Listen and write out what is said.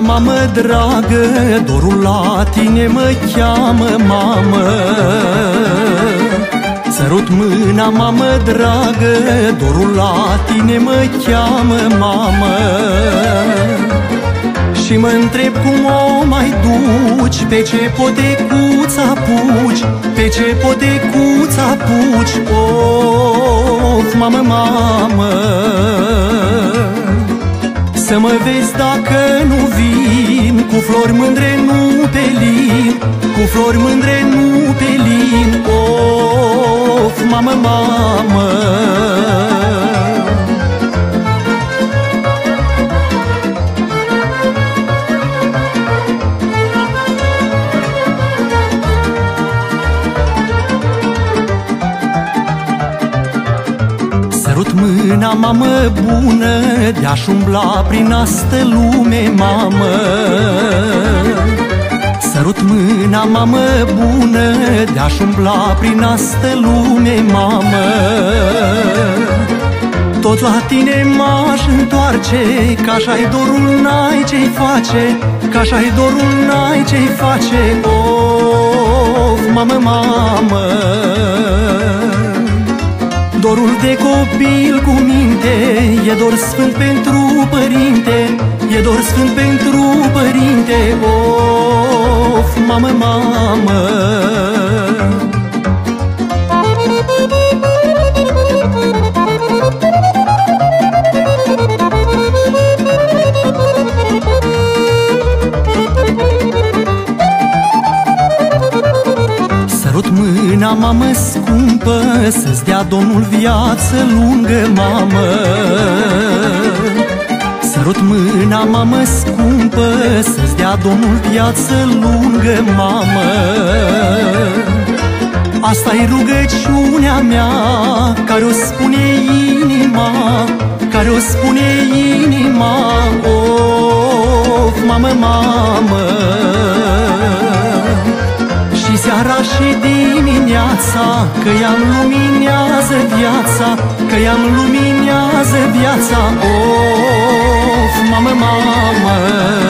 mamă dragă, dorul la tine mă cheamă, mamă. Sărut mâna, mamă dragă, dorul la tine mă cheamă, mamă. Și mă întreb cum o mai duci, pe ce potecuța puci Pe ce potecuța puci, of, mamă, mamă să mă vezi dacă nu vin. Cu flori mândre nu pe lin Cu flori mândre nu pe lin Of, mamă, mamă mâna, mamă bună, De-aș umbla prin astă lume, mamă. Sărut mâna, mamă bună, De-aș umbla prin astă lume, mamă. Tot la tine m-aș întoarce Ca așa-i dorul, n-ai ce-i face Ca așa-i dorul, n-ai ce-i face. Of, mamă, mamă Dorul de copil cu minte. E dor sfânt pentru părinte E dor sfânt pentru părinte. Of, mamă, mamă mâna, mamă scumpă Să-ți dea Domnul viață lungă, mamă. Sărut mâna, mamă scumpă Să-ți dea Domnul viață lungă, mamă. Asta-i rugăciunea mea Care o spune inima Care o spune inima Of, mamă, mamă. și seara și dimineața Că i-am luminează viața Că i-am luminează viața. Of, mamă, mamă